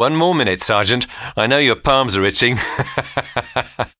One more minute, Sergeant. I know your palms are itching.